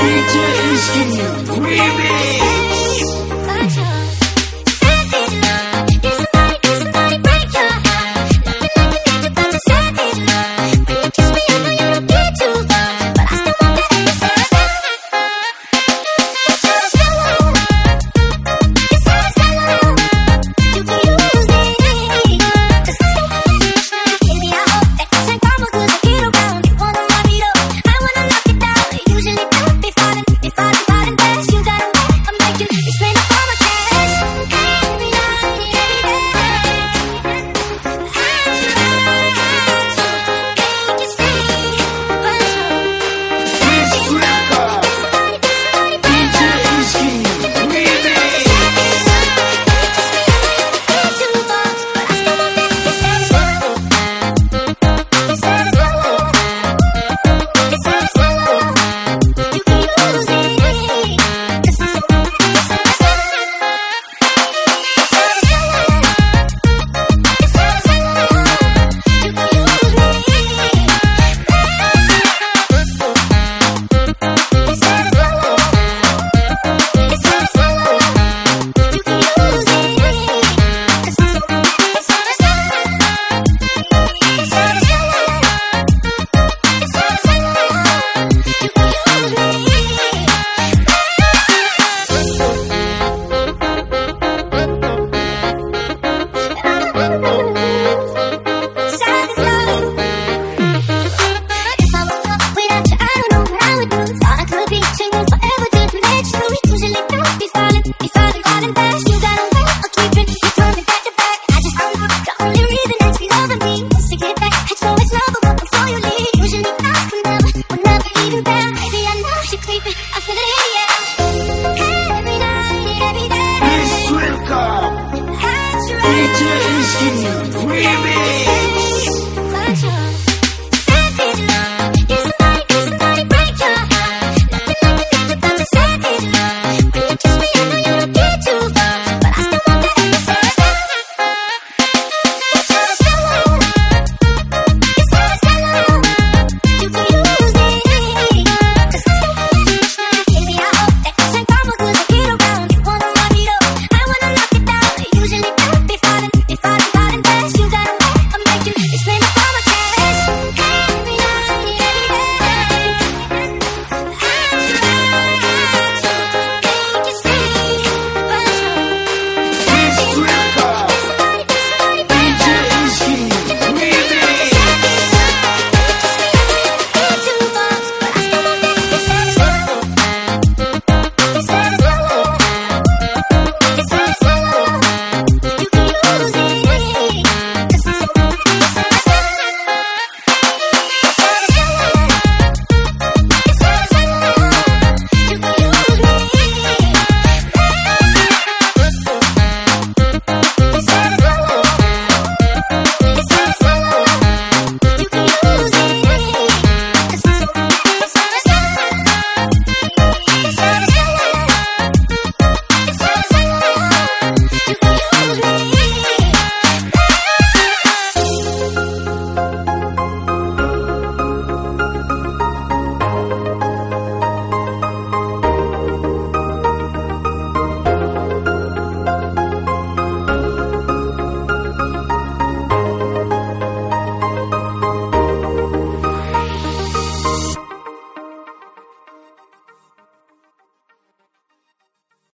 DJ Iski Remix Remix.